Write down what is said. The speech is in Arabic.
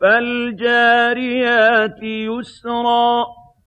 فَالْجَارِيَاتِ يُسْرًا